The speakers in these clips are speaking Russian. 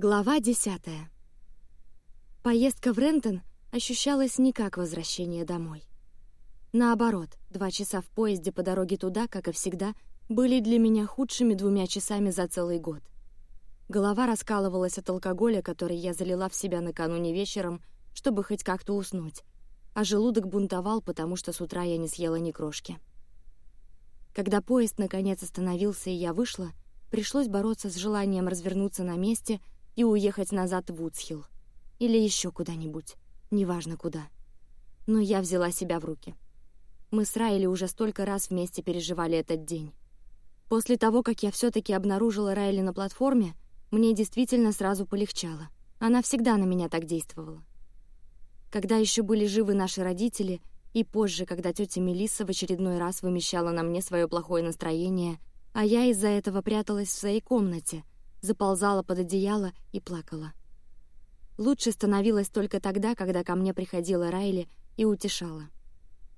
Глава десятая. Поездка в Рентон ощущалась не как возвращение домой. Наоборот, два часа в поезде по дороге туда, как и всегда, были для меня худшими двумя часами за целый год. Голова раскалывалась от алкоголя, который я залила в себя накануне вечером, чтобы хоть как-то уснуть, а желудок бунтовал, потому что с утра я не съела ни крошки. Когда поезд наконец остановился и я вышла, пришлось бороться с желанием развернуться на месте — и уехать назад в Вудсхилл. Или еще куда-нибудь, неважно куда. Но я взяла себя в руки. Мы с Райли уже столько раз вместе переживали этот день. После того, как я все-таки обнаружила Райли на платформе, мне действительно сразу полегчало. Она всегда на меня так действовала. Когда еще были живы наши родители, и позже, когда тетя Мелисса в очередной раз вымещала на мне свое плохое настроение, а я из-за этого пряталась в своей комнате — заползала под одеяло и плакала. Лучше становилось только тогда, когда ко мне приходила Райли и утешала.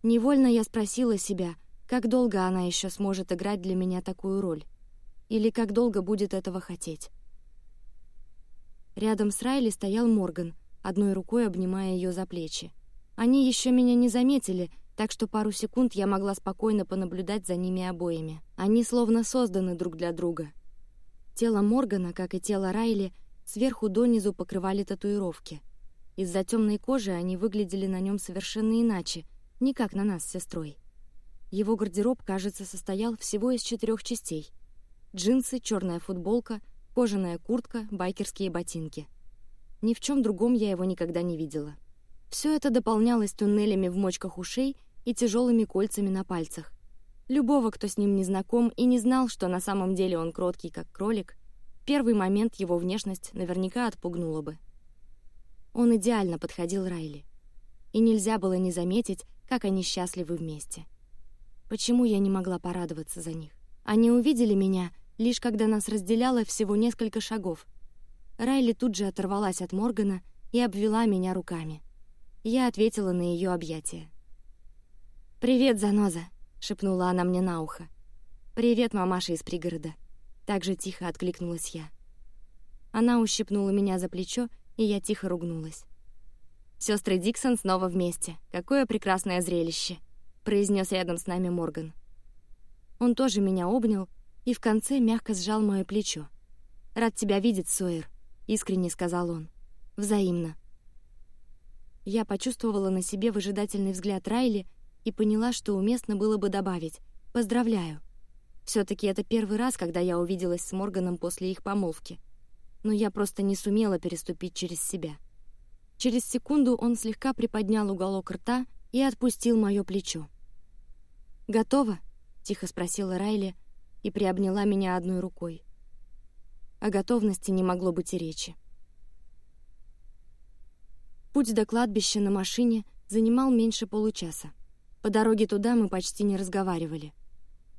Невольно я спросила себя, как долго она еще сможет играть для меня такую роль, или как долго будет этого хотеть. Рядом с Райли стоял Морган, одной рукой обнимая ее за плечи. Они еще меня не заметили, так что пару секунд я могла спокойно понаблюдать за ними обоими. Они словно созданы друг для друга — Тело Моргана, как и тело Райли, сверху донизу покрывали татуировки. Из-за темной кожи они выглядели на нем совершенно иначе, не как на нас с сестрой. Его гардероб, кажется, состоял всего из четырех частей: джинсы, черная футболка, кожаная куртка, байкерские ботинки. Ни в чем другом я его никогда не видела. Все это дополнялось туннелями в мочках ушей и тяжелыми кольцами на пальцах. Любого, кто с ним не знаком и не знал, что на самом деле он кроткий, как кролик, первый момент его внешность наверняка отпугнула бы. Он идеально подходил Райли, и нельзя было не заметить, как они счастливы вместе. Почему я не могла порадоваться за них? Они увидели меня лишь когда нас разделяло всего несколько шагов. Райли тут же оторвалась от Моргана и обвела меня руками. Я ответила на ее объятия. Привет, заноза шепнула она мне на ухо. Привет, мамаша из пригорода. Так же тихо откликнулась я. Она ущипнула меня за плечо, и я тихо ругнулась. Сестры Диксон снова вместе. Какое прекрасное зрелище! произнес рядом с нами Морган. Он тоже меня обнял и в конце мягко сжал мое плечо. Рад тебя видеть, Сойер, искренне сказал он. Взаимно. Я почувствовала на себе выжидательный взгляд Райли и поняла, что уместно было бы добавить «поздравляю». Все-таки это первый раз, когда я увиделась с Морганом после их помолвки. Но я просто не сумела переступить через себя. Через секунду он слегка приподнял уголок рта и отпустил мое плечо. «Готово?» — тихо спросила Райли и приобняла меня одной рукой. О готовности не могло быть и речи. Путь до кладбища на машине занимал меньше получаса. По дороге туда мы почти не разговаривали.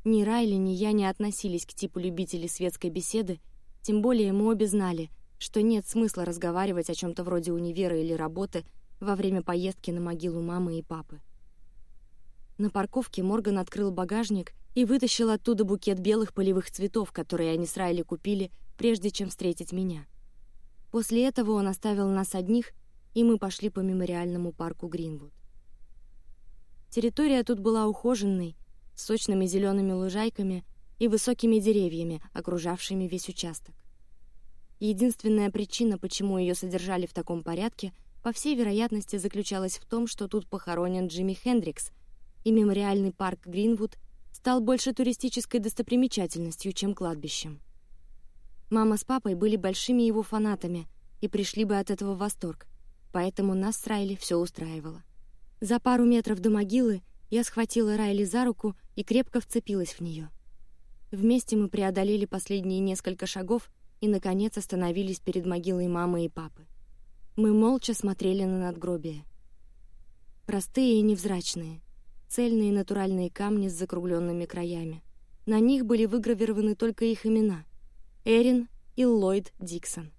Ни Райли, ни я не относились к типу любителей светской беседы, тем более мы обе знали, что нет смысла разговаривать о чем-то вроде универа или работы во время поездки на могилу мамы и папы. На парковке Морган открыл багажник и вытащил оттуда букет белых полевых цветов, которые они с Райли купили, прежде чем встретить меня. После этого он оставил нас одних, и мы пошли по мемориальному парку Гринвуд. Территория тут была ухоженной, с сочными зелеными лужайками и высокими деревьями, окружавшими весь участок. Единственная причина, почему ее содержали в таком порядке, по всей вероятности, заключалась в том, что тут похоронен Джимми Хендрикс, и мемориальный парк Гринвуд стал больше туристической достопримечательностью, чем кладбищем. Мама с папой были большими его фанатами и пришли бы от этого в восторг, поэтому нас с Райли все устраивало. За пару метров до могилы я схватила Райли за руку и крепко вцепилась в нее. Вместе мы преодолели последние несколько шагов и наконец остановились перед могилой мамы и папы. Мы молча смотрели на надгробие. Простые и невзрачные, цельные натуральные камни с закругленными краями. На них были выгравированы только их имена: Эрин и Ллойд Диксон,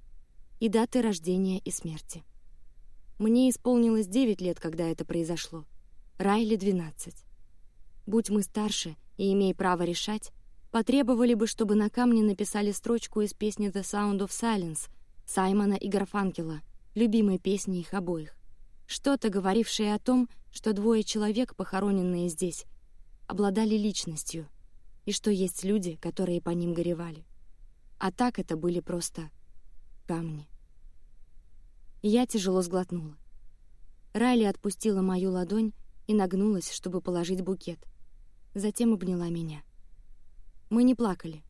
и даты рождения и смерти. Мне исполнилось девять лет, когда это произошло. Райли двенадцать. Будь мы старше и имея право решать, потребовали бы, чтобы на камне написали строчку из песни The Sound of Silence, Саймона и Гарфанкела, любимой песни их обоих. Что-то, говорившее о том, что двое человек, похороненные здесь, обладали личностью, и что есть люди, которые по ним горевали. А так это были просто камни. Я тяжело сглотнула. Райли отпустила мою ладонь и нагнулась, чтобы положить букет. Затем обняла меня. Мы не плакали.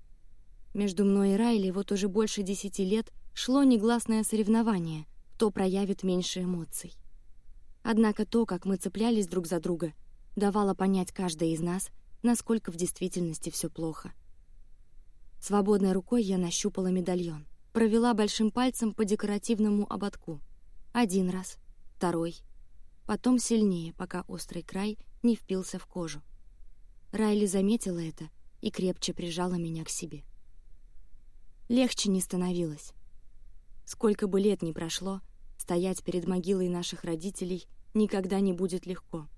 Между мной и Райли вот уже больше десяти лет шло негласное соревнование, кто проявит меньше эмоций. Однако то, как мы цеплялись друг за друга, давало понять каждой из нас, насколько в действительности все плохо. Свободной рукой я нащупала медальон, провела большим пальцем по декоративному ободку. Один раз, второй, потом сильнее, пока острый край не впился в кожу. Райли заметила это и крепче прижала меня к себе. Легче не становилось. Сколько бы лет ни прошло, стоять перед могилой наших родителей никогда не будет легко.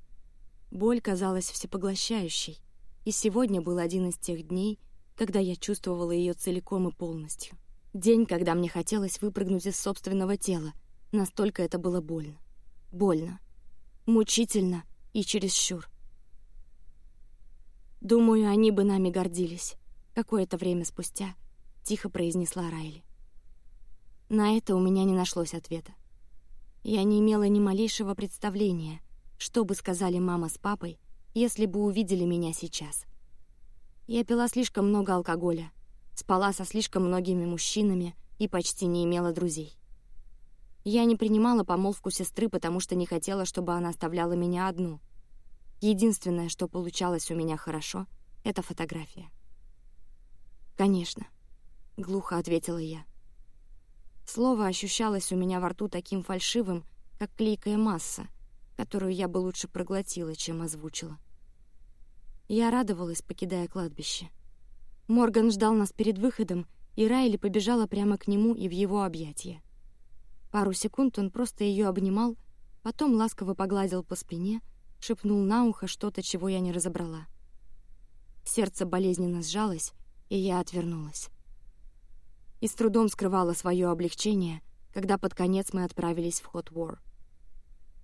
Боль казалась всепоглощающей, и сегодня был один из тех дней, когда я чувствовала ее целиком и полностью. День, когда мне хотелось выпрыгнуть из собственного тела, настолько это было больно. Больно, мучительно и чересчур. Думаю, они бы нами гордились. Какое-то время спустя тихо произнесла Райли. На это у меня не нашлось ответа. Я не имела ни малейшего представления, что бы сказали мама с папой, если бы увидели меня сейчас. Я пила слишком много алкоголя, спала со слишком многими мужчинами и почти не имела друзей. Я не принимала помолвку сестры, потому что не хотела, чтобы она оставляла меня одну. Единственное, что получалось у меня хорошо, это фотография. Конечно, глухо ответила я. Слово ощущалось у меня во рту таким фальшивым, как клейкая масса, которую я бы лучше проглотила, чем озвучила. Я радовалась, покидая кладбище. Морган ждал нас перед выходом, и Райли побежала прямо к нему и в его объятия. Пару секунд он просто ее обнимал, потом ласково погладил по спине, шепнул на ухо что-то, чего я не разобрала. Сердце болезненно сжалось, и я отвернулась. И с трудом скрывала свое облегчение, когда под конец мы отправились в Hot War.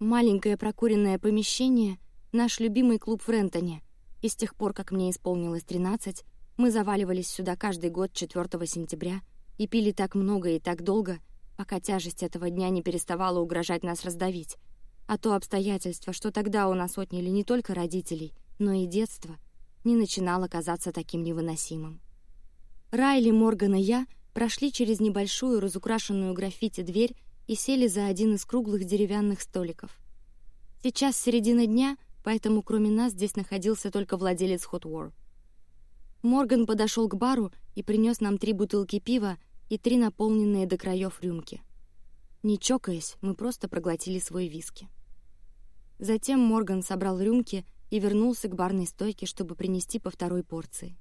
Маленькое прокуренное помещение — наш любимый клуб в Рентоне, и с тех пор, как мне исполнилось тринадцать, мы заваливались сюда каждый год 4 сентября и пили так много и так долго, пока тяжесть этого дня не переставала угрожать нас раздавить. А то обстоятельство, что тогда у нас отняли не только родителей, но и детство, не начинало казаться таким невыносимым. Райли, Морган и я прошли через небольшую разукрашенную граффити дверь и сели за один из круглых деревянных столиков. Сейчас середина дня, поэтому кроме нас здесь находился только владелец Hot War. Морган подошел к бару и принес нам три бутылки пива и три наполненные до краев рюмки. Не чокаясь, мы просто проглотили свой виски. Затем Морган собрал рюмки и вернулся к барной стойке, чтобы принести по второй порции.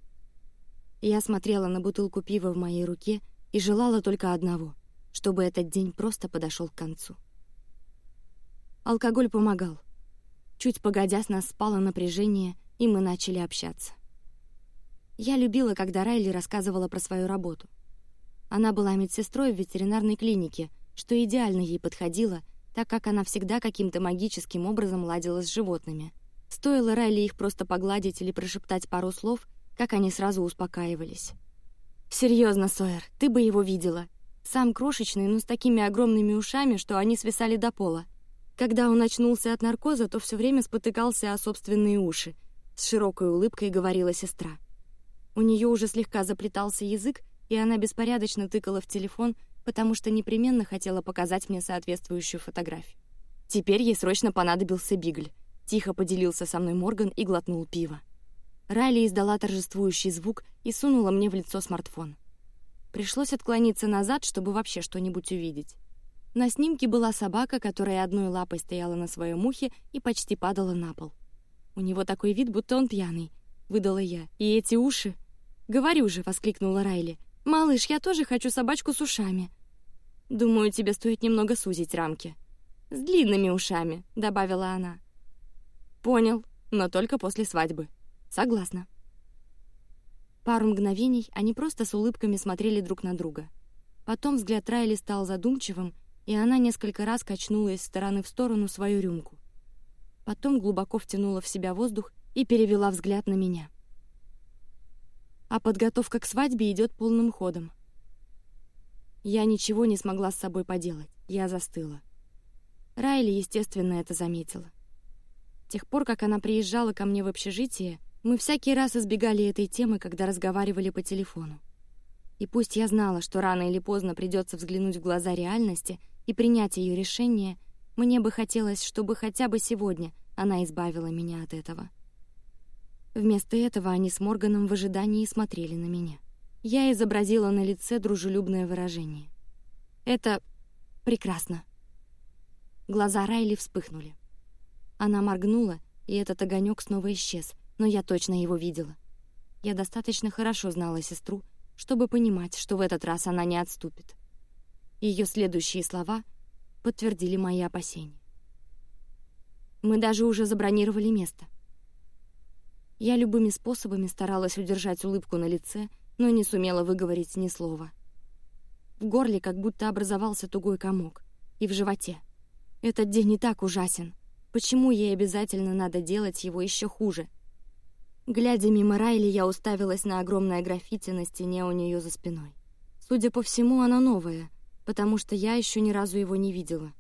Я смотрела на бутылку пива в моей руке и желала только одного, чтобы этот день просто подошел к концу. Алкоголь помогал. Чуть погодя, с нас спало напряжение, и мы начали общаться. Я любила, когда Райли рассказывала про свою работу. Она была медсестрой в ветеринарной клинике, что идеально ей подходило, так как она всегда каким-то магическим образом ладила с животными. Стоило Райли их просто погладить или прошептать пару слов, как они сразу успокаивались. Серьезно, Сойер, ты бы его видела. Сам крошечный, но с такими огромными ушами, что они свисали до пола. Когда он очнулся от наркоза, то все время спотыкался о собственные уши. С широкой улыбкой говорила сестра. У нее уже слегка заплетался язык, и она беспорядочно тыкала в телефон, потому что непременно хотела показать мне соответствующую фотографию. Теперь ей срочно понадобился бигль. Тихо поделился со мной Морган и глотнул пиво. Райли издала торжествующий звук и сунула мне в лицо смартфон. Пришлось отклониться назад, чтобы вообще что-нибудь увидеть. На снимке была собака, которая одной лапой стояла на своем ухе и почти падала на пол. У него такой вид, будто он пьяный, выдала я. И эти уши. Говорю же, воскликнула Райли. «Малыш, я тоже хочу собачку с ушами». «Думаю, тебе стоит немного сузить рамки». «С длинными ушами», — добавила она. «Понял, но только после свадьбы». «Согласна». Пару мгновений они просто с улыбками смотрели друг на друга. Потом взгляд Райли стал задумчивым, и она несколько раз качнула из стороны в сторону свою рюмку. Потом глубоко втянула в себя воздух и перевела взгляд на меня. А подготовка к свадьбе идет полным ходом. Я ничего не смогла с собой поделать. Я застыла. Райли, естественно, это заметила. С тех пор, как она приезжала ко мне в общежитие, мы всякий раз избегали этой темы, когда разговаривали по телефону. И пусть я знала, что рано или поздно придется взглянуть в глаза реальности и принять ее решение, мне бы хотелось, чтобы хотя бы сегодня она избавила меня от этого. Вместо этого они с Морганом в ожидании смотрели на меня. Я изобразила на лице дружелюбное выражение. Это прекрасно. Глаза Райли вспыхнули. Она моргнула, и этот огонек снова исчез, но я точно его видела. Я достаточно хорошо знала сестру, чтобы понимать, что в этот раз она не отступит. Ее следующие слова подтвердили мои опасения. Мы даже уже забронировали место. Я любыми способами старалась удержать улыбку на лице, но не сумела выговорить ни слова. В горле как будто образовался тугой комок, и в животе. Этот день не так ужасен. Почему ей обязательно надо делать его еще хуже? Глядя мимо Райли, я уставилась на огромное граффити на стене у нее за спиной. Судя по всему, оно новое, потому что я еще ни разу его не видела.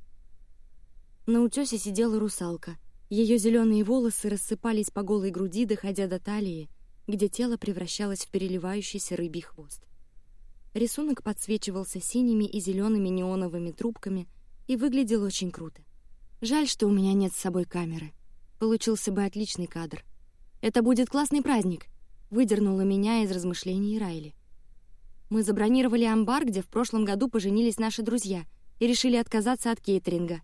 На утёсе сидела русалка. Ее зеленые волосы рассыпались по голой груди, доходя до талии, где тело превращалось в переливающийся рыбий хвост. Рисунок подсвечивался синими и зелеными неоновыми трубками и выглядел очень круто. Жаль, что у меня нет с собой камеры. Получился бы отличный кадр. Это будет классный праздник. Выдернула меня из размышлений Райли. Мы забронировали амбар, где в прошлом году поженились наши друзья, и решили отказаться от кейтеринга.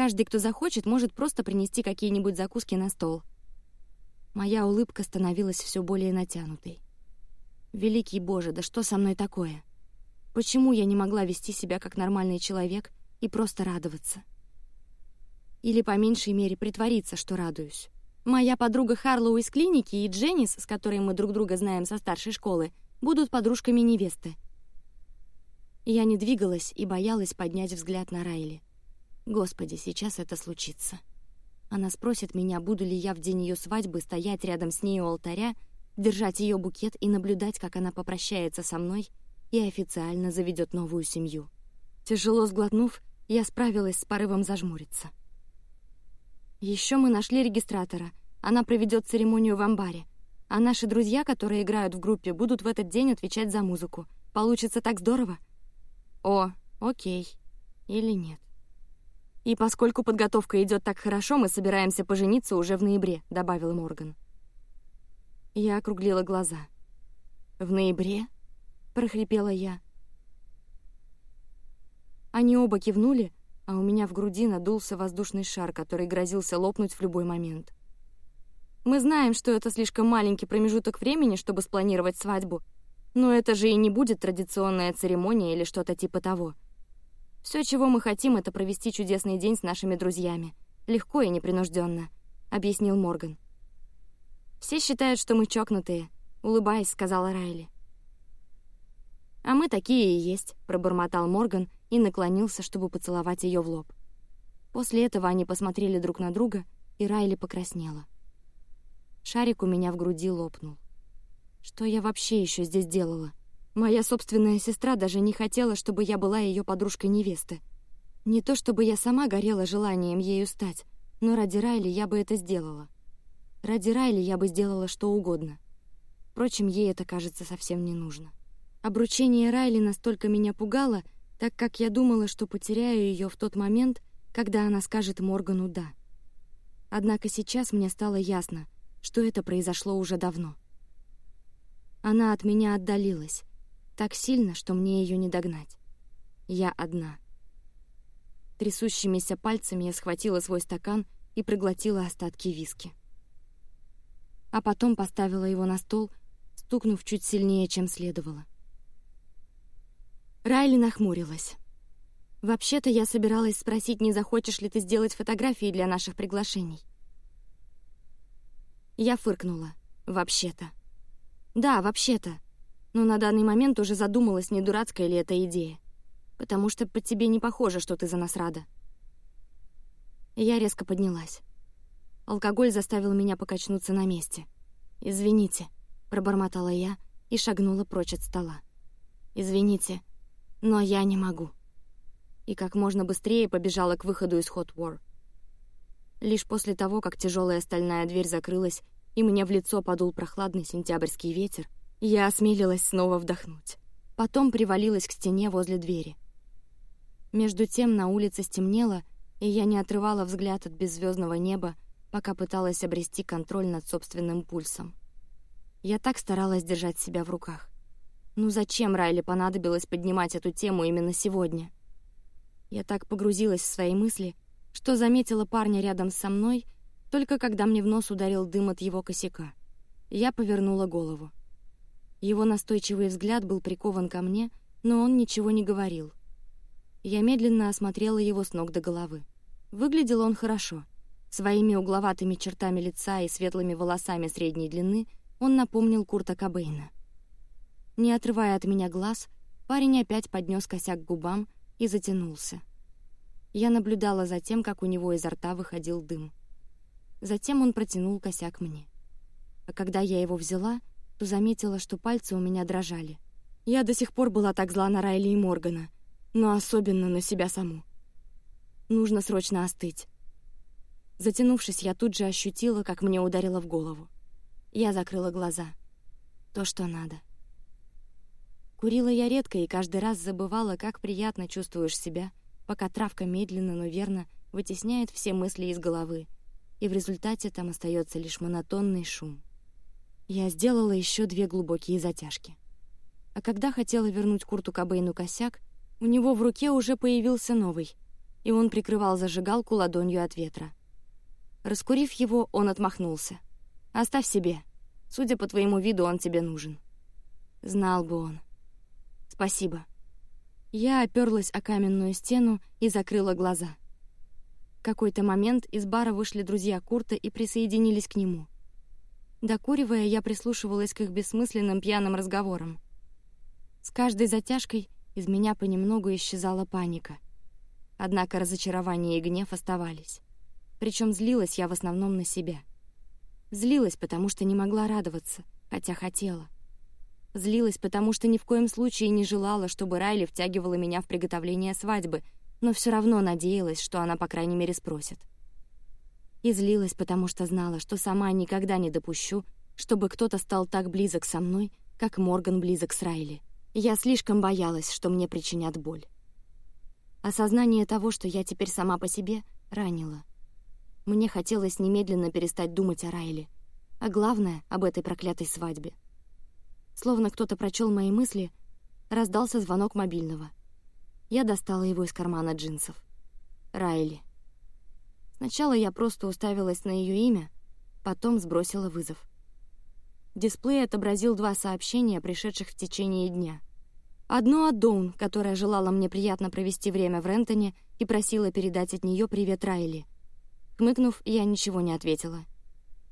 Каждый, кто захочет, может просто принести какие-нибудь закуски на стол. Моя улыбка становилась все более натянутой. Великий Боже, да что со мной такое? Почему я не могла вести себя как нормальный человек и просто радоваться? Или, по меньшей мере, притвориться, что радуюсь. Моя подруга Харлоу из клиники и Дженнис, с которой мы друг друга знаем со старшей школы, будут подружками невесты. Я не двигалась и боялась поднять взгляд на Райли. Господи, сейчас это случится. Она спросит меня, буду ли я в день ее свадьбы стоять рядом с ней у алтаря, держать ее букет и наблюдать, как она попрощается со мной и официально заведет новую семью. Тяжело сглотнув, я справилась с порывом зажмуриться. Еще мы нашли регистратора. Она проведет церемонию в амбаре. А наши друзья, которые играют в группе, будут в этот день отвечать за музыку. Получится так здорово. О, окей. Или нет. И поскольку подготовка идет так хорошо, мы собираемся пожениться уже в ноябре, добавил Морган. Я округлила глаза. В ноябре? прохрипела я. Они оба кивнули, а у меня в груди надулся воздушный шар, который грозился лопнуть в любой момент. Мы знаем, что это слишком маленький промежуток времени, чтобы спланировать свадьбу, но это же и не будет традиционная церемония или что-то типа того. Все, чего мы хотим, это провести чудесный день с нашими друзьями, легко и непринужденно, объяснил Морган. Все считают, что мы чокнутые, улыбаясь, сказала Райли. А мы такие и есть, пробормотал Морган и наклонился, чтобы поцеловать ее в лоб. После этого они посмотрели друг на друга, и Райли покраснела. Шарик у меня в груди лопнул. Что я вообще еще здесь делала? Моя собственная сестра даже не хотела, чтобы я была ее подружкой невесты. Не то чтобы я сама горела желанием ею стать, но ради Райли я бы это сделала. Ради Райли я бы сделала что угодно. Впрочем, ей это кажется совсем не нужно. Обручение Райли настолько меня пугало, так как я думала, что потеряю ее в тот момент, когда она скажет Моргану «да». Однако сейчас мне стало ясно, что это произошло уже давно. Она от меня отдалилась, так сильно, что мне ее не догнать. Я одна. Трясущимися пальцами я схватила свой стакан и проглотила остатки виски. А потом поставила его на стол, стукнув чуть сильнее, чем следовало. Райли нахмурилась. Вообще-то я собиралась спросить, не захочешь ли ты сделать фотографии для наших приглашений. Я фыркнула. Вообще-то. Да, вообще-то. Но на данный момент уже задумалась, не дурацкая ли эта идея. Потому что по тебе не похоже, что ты за нас рада. Я резко поднялась. Алкоголь заставил меня покачнуться на месте. «Извините», — пробормотала я и шагнула прочь от стола. «Извините, но я не могу». И как можно быстрее побежала к выходу из Hot War. Лишь после того, как тяжелая стальная дверь закрылась и мне в лицо подул прохладный сентябрьский ветер, я осмелилась снова вдохнуть. Потом привалилась к стене возле двери. Между тем на улице стемнело, и я не отрывала взгляд от беззвездного неба, пока пыталась обрести контроль над собственным пульсом. Я так старалась держать себя в руках. Ну зачем Райли понадобилось поднимать эту тему именно сегодня? Я так погрузилась в свои мысли, что заметила парня рядом со мной, только когда мне в нос ударил дым от его косяка. Я повернула голову. Его настойчивый взгляд был прикован ко мне, но он ничего не говорил. Я медленно осмотрела его с ног до головы. Выглядел он хорошо. Своими угловатыми чертами лица и светлыми волосами средней длины он напомнил Курта Кобейна. Не отрывая от меня глаз, парень опять поднес косяк к губам и затянулся. Я наблюдала за тем, как у него изо рта выходил дым. Затем он протянул косяк мне. А когда я его взяла, то заметила, что пальцы у меня дрожали. Я до сих пор была так зла на Райли и Моргана, но особенно на себя саму. Нужно срочно остыть. Затянувшись, я тут же ощутила, как мне ударило в голову. Я закрыла глаза. То, что надо. Курила я редко и каждый раз забывала, как приятно чувствуешь себя, пока травка медленно, но верно вытесняет все мысли из головы, и в результате там остается лишь монотонный шум. Я сделала еще две глубокие затяжки. А когда хотела вернуть Курту Кобейну косяк, у него в руке уже появился новый — и он прикрывал зажигалку ладонью от ветра. Раскурив его, он отмахнулся. «Оставь себе. Судя по твоему виду, он тебе нужен». Знал бы он. «Спасибо». Я оперлась о каменную стену и закрыла глаза. В какой-то момент из бара вышли друзья Курта и присоединились к нему. Докуривая, я прислушивалась к их бессмысленным пьяным разговорам. С каждой затяжкой из меня понемногу исчезала паника — Однако разочарование и гнев оставались. Причем злилась я в основном на себя. Злилась, потому что не могла радоваться, хотя хотела. Злилась, потому что ни в коем случае не желала, чтобы Райли втягивала меня в приготовление свадьбы, но все равно надеялась, что она, по крайней мере, спросит. И злилась, потому что знала, что сама никогда не допущу, чтобы кто-то стал так близок со мной, как Морган близок с Райли. Я слишком боялась, что мне причинят боль. Осознание того, что я теперь сама по себе, ранило. Мне хотелось немедленно перестать думать о Райле, а главное — об этой проклятой свадьбе. Словно кто-то прочел мои мысли, раздался звонок мобильного. Я достала его из кармана джинсов. Райли. Сначала я просто уставилась на ее имя, потом сбросила вызов. Дисплей отобразил два сообщения, пришедших в течение дня — Одно от Доун, которая желала мне приятно провести время в Рентоне и просила передать от нее привет Райли. Хмыкнув, я ничего не ответила.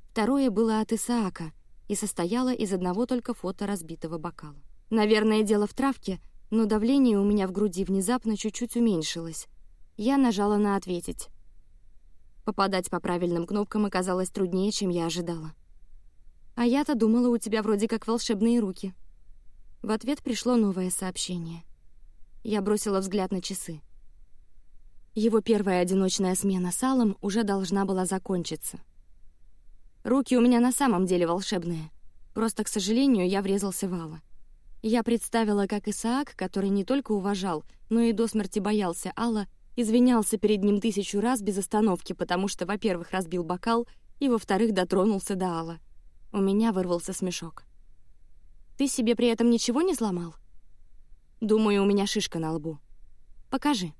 Второе было от Исаака и состояло из одного только фото разбитого бокала. Наверное, дело в травке, но давление у меня в груди внезапно чуть-чуть уменьшилось. Я нажала на «ответить». Попадать по правильным кнопкам оказалось труднее, чем я ожидала. «А я-то думала, у тебя вроде как волшебные руки», в ответ пришло новое сообщение. Я бросила взгляд на часы. Его первая одиночная смена с Аллом уже должна была закончиться. Руки у меня на самом деле волшебные. Просто, к сожалению, я врезался в Алла. Я представила, как Исаак, который не только уважал, но и до смерти боялся Алла, извинялся перед ним тысячу раз без остановки, потому что, во-первых, разбил бокал, и, во-вторых, дотронулся до Алла. У меня вырвался смешок. Ты себе при этом ничего не сломал? Думаю, у меня шишка на лбу. Покажи.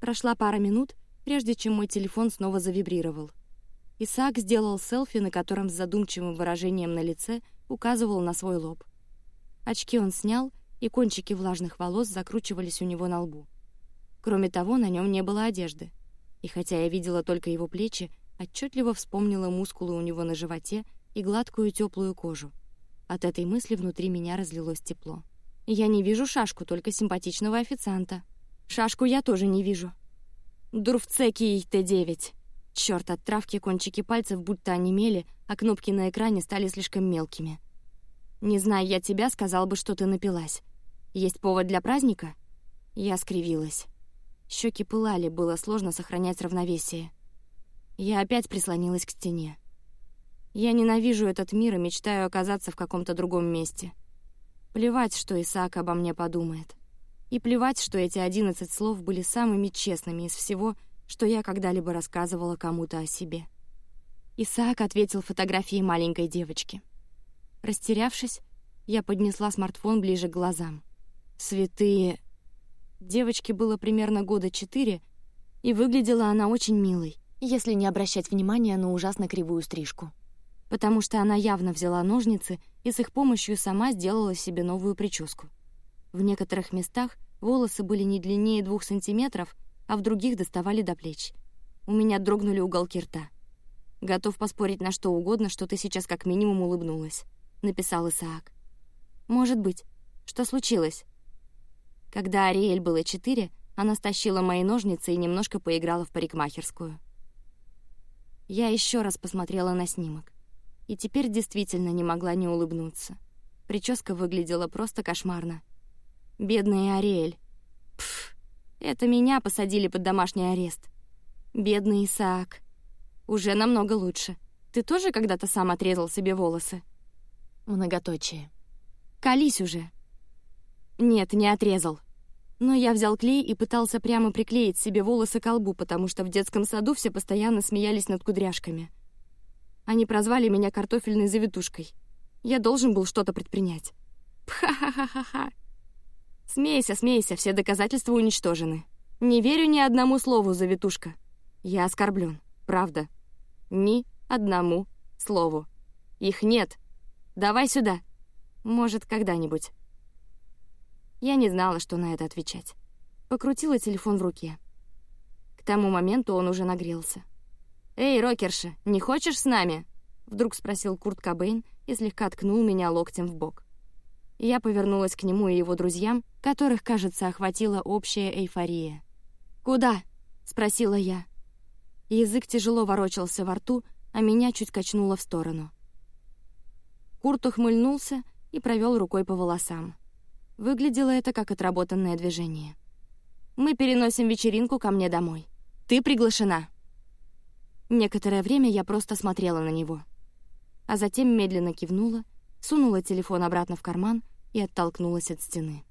Прошла пара минут, прежде чем мой телефон снова завибрировал. Исаак сделал селфи, на котором с задумчивым выражением на лице указывал на свой лоб. Очки он снял, и кончики влажных волос закручивались у него на лбу. Кроме того, на нем не было одежды. И хотя я видела только его плечи, отчетливо вспомнила мускулы у него на животе и гладкую теплую кожу. От этой мысли внутри меня разлилось тепло. Я не вижу шашку, только симпатичного официанта. Шашку я тоже не вижу. Дурвцеки и Т9. Черт, от травки кончики пальцев будто онемели, а кнопки на экране стали слишком мелкими. Не зная я тебя, сказал бы, что ты напилась. Есть повод для праздника? Я скривилась. Щеки пылали, было сложно сохранять равновесие. Я опять прислонилась к стене. Я ненавижу этот мир и мечтаю оказаться в каком-то другом месте. Плевать, что Исаак обо мне подумает. И плевать, что эти одиннадцать слов были самыми честными из всего, что я когда-либо рассказывала кому-то о себе. Исаак ответил фотографией маленькой девочки. Растерявшись, я поднесла смартфон ближе к глазам. Святые... Девочке было примерно года четыре, и выглядела она очень милой, если не обращать внимания на ужасно кривую стрижку. Потому что она явно взяла ножницы и с их помощью сама сделала себе новую прическу. В некоторых местах волосы были не длиннее двух сантиметров, а в других доставали до плеч. У меня дрогнули уголки рта. Готов поспорить на что угодно, что ты сейчас как минимум улыбнулась, написал Исаак. Может быть. Что случилось? Когда Ариэль было четыре, она стащила мои ножницы и немножко поиграла в парикмахерскую. Я еще раз посмотрела на снимок, и теперь действительно не могла не улыбнуться. Прическа выглядела просто кошмарно. Бедная Ариэль. Пф, это меня посадили под домашний арест. Бедный Исаак. Уже намного лучше. Ты тоже когда-то сам отрезал себе волосы? Многоточие. Колись уже. Нет, не отрезал. Но я взял клей и пытался прямо приклеить себе волосы к лбу, потому что в детском саду все постоянно смеялись над кудряшками. Они прозвали меня картофельной завитушкой. Я должен был что-то предпринять. Пха-ха-ха-ха-ха. Смейся, смейся, все доказательства уничтожены. Не верю ни одному слову, завитушка. Я оскорблен, правда. Ни одному слову. Их нет. Давай сюда. Может, когда-нибудь. Я не знала, что на это отвечать. Покрутила телефон в руке. К тому моменту он уже нагрелся. «Эй, рокерша, не хочешь с нами?» Вдруг спросил Курт Кобейн и слегка ткнул меня локтем в бок. Я повернулась к нему и его друзьям, которых, кажется, охватила общая эйфория. «Куда?» — спросила я. Язык тяжело ворочался во рту, а меня чуть качнуло в сторону. Курт ухмыльнулся и провел рукой по волосам. Выглядело это как отработанное движение. «Мы переносим вечеринку ко мне домой. Ты приглашена». Некоторое время я просто смотрела на него. А затем медленно кивнула, сунула телефон обратно в карман и оттолкнулась от стены.